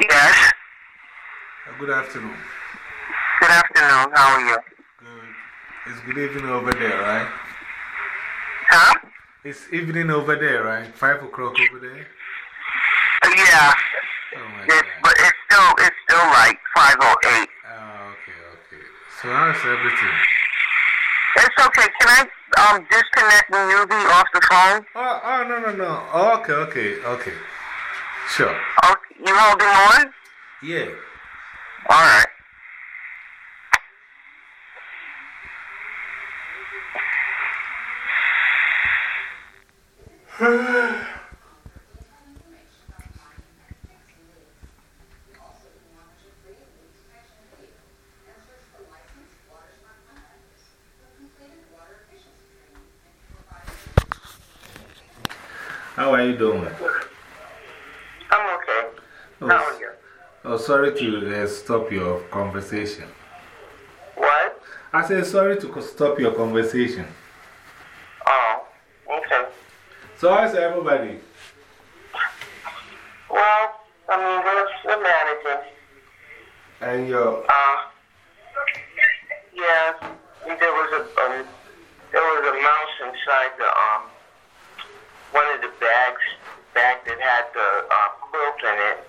Good afternoon. Good afternoon. How are you? Good. It's good evening over there, right? Huh? It's evening over there, right? Five o'clock over there? Yeah. Oh my It's, God. but it's still, it's still like 508. Oh, okay, okay. So, how's everything? It's okay. Can I um, disconnect the UV off the phone? Oh, oh, no, no, no. Oh, okay, okay, okay. Sure. Oh, you holding on? Yeah. All right. How are you doing? Oh, How are you? Oh, sorry to uh, stop your conversation. What? I said sorry to stop your conversation. Oh, okay. So, how's everybody? Well, I mean, we're, we're managing. And your. Uh, yeah, there was a um, there was a mouse inside the um one of the bags bag that had the uh, quilt in it,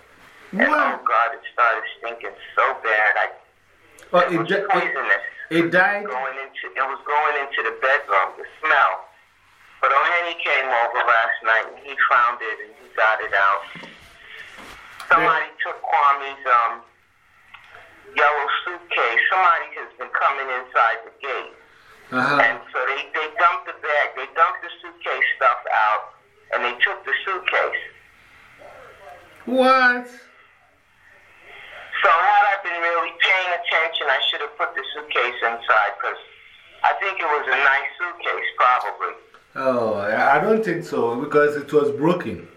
and oh god, it started stinking so bad. I Oh, it it, was di- it, poisonous. it died? Going into it was going into the bedroom. The smell. But O'Henny came over last night and he found it and he got it out. Somebody took Kwame's um yellow suitcase. Somebody has been coming inside the gate. Uh huh. And so they, they dumped the bag, they dumped the suitcase stuff out, and they took the suitcase. What? So had I been really paying I should have put the suitcase inside because I think it was a nice suitcase, probably. Oh, I don't think so because it was broken.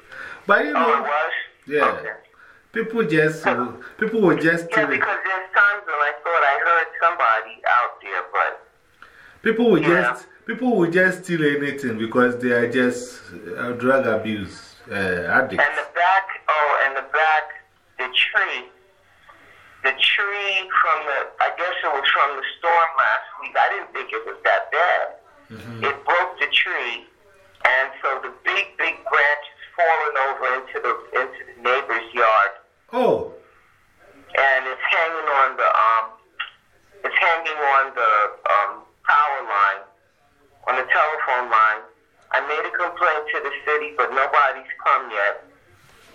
But you Oh, it know, was? Yeah. Okay. people just, uh, people will just Yeah, steal it. because there's times when I thought I heard somebody out there, but People will Yeah. just, people will just steal anything because they are just uh, drug abuse uh, addicts. And the back, oh, and the back, the tree, the tree from the, I guess it was from the storm last week. I didn't think it was that bad. Mhm. It broke the tree, and so the big, big branch is falling over into the into the neighbor's yard, Oh, and it's hanging on the um, it's hanging on the um power line, on the telephone line. I made a complaint to the city, but nobody's come yet.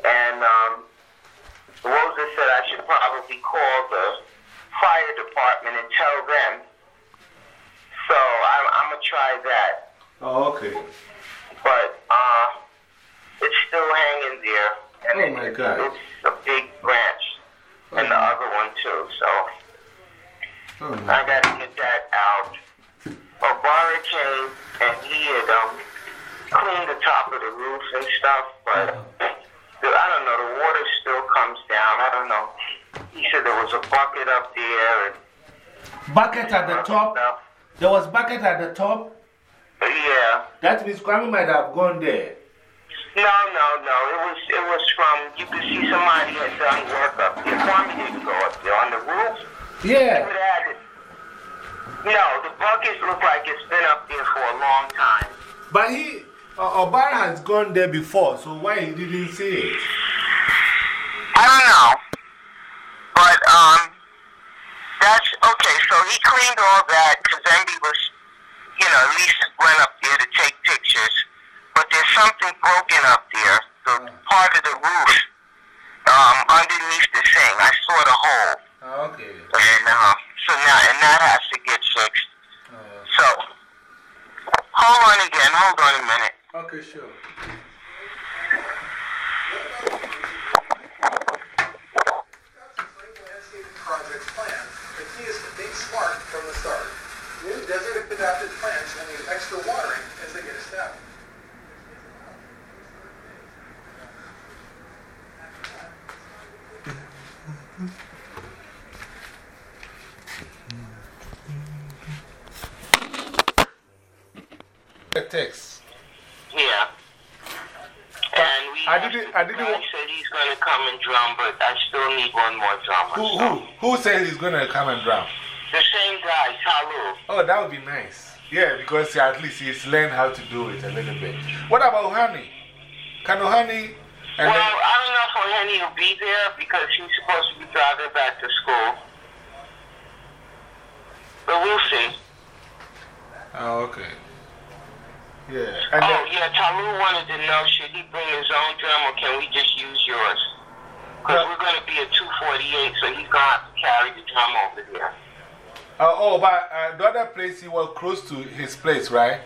And um, Rosa said I should probably call the fire department and tell them. So I'm, I'm gonna try that, oh okay. but uh, it's still hanging there. And Oh, it- my God. It's a big branch, and the other one too. So. Oh, I gotta get that out. Obara came and he had um cleaned the top of the roof and stuff, but the, I don't know, the water still comes down. I don't know. He said there was a bucket up there and Bucket at the top? stuff. There was bucket at the top? Yeah. That means Kwame might have gone there. No, no, no. It was it was from you could see somebody had done work up there. Kwame didn't go up there on the roof. Yeah. It had it. No, the buckets look like it's been up there for a long time. But he, uh, Obara has gone there before, so why he didn't see it? I don't know. But, um, that's okay. So he cleaned all that because Envy was, you know, at least went up there to take pictures. But there's something broken up there. The part of the roof, um, underneath the thing. I saw the hole. Okay. And, uh, so now, and that has to get fixed. Uh, So, hold on again. Hold on a minute. okay, sure. landscaping project plan, the key is to think smart from the start. New desert adapted plants will need extra watering as they get established. The text. Yeah. And we I didn't- I didn't Guy wa- said he's going to come and drum, but I still need one more drummer. Who, so. who, who said he's going to come and drum? The same guy, Talu. Oh, that would be nice. Yeah, because at least he's learned how to do it a little bit. What about Honey? Can Honey? Well, I don't know if O'Henny will be there because he's supposed to be driving back to school. But we'll see. oh, okay. Yeah. And Oh, yeah, Talu wanted to know should he bring his own drum or can we just use yours? Because we're going to be at 248, so he's going to have to carry the drum over there. Uh, oh, but uh, the other place, he was close to his place, right?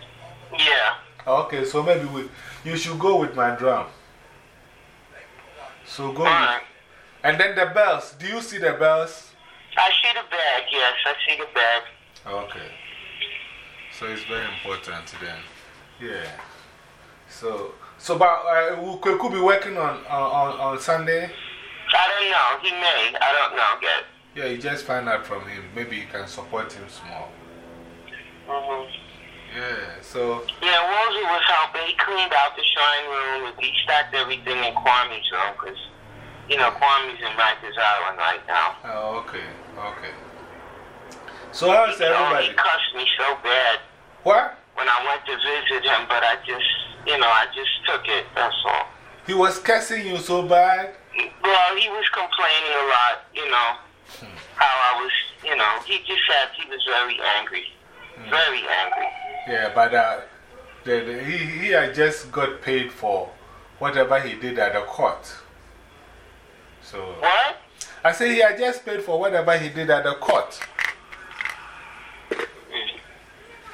Yeah. Okay, so maybe we, you should go with my drum. So go with, And then the bells. Do you see the bells? I see the bag, yes, I see the bag. Okay. So it's very important then. Yeah. So, so but uh, we could, could be working on, on, on Sunday. I don't know. He may. I don't know yet. Yeah, you just find out from him. Maybe you can support him small. -hmm. Yeah, so, Yeah, Woolsey was helping. He cleaned out the shrine room. He stacked everything in Kwame's room because, you know, Kwame's in Rikers Island right now. oh, okay, okay. So, how's You know, everybody? he cussed me so bad What? when I went to visit him, but I just, you know, I just took it. That's all. He was cursing you so bad? Well, he was complaining a lot, you know, how I was, you know, he just said he was very angry. Very angry. Yeah, but uh, the, the, he, he had just got paid for whatever he did at the court. So, What? I say he had just paid for whatever he did at the court.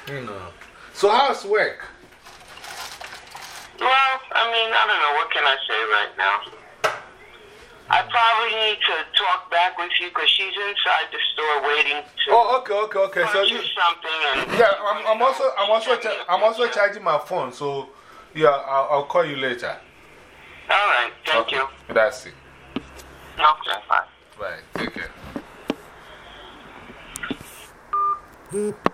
You know. So, how's work? Well, I mean, I don't know. What can I say right now? I probably need to talk back with you because she's inside the store waiting to Oh, okay, okay, okay. So, you, something. And, yeah, I'm, I'm also, I'm also, I'm also charging my phone. So, yeah, I'll, I'll call you later. All right. Thank Okay. you. That's it. Okay, bye. Bye. Take care.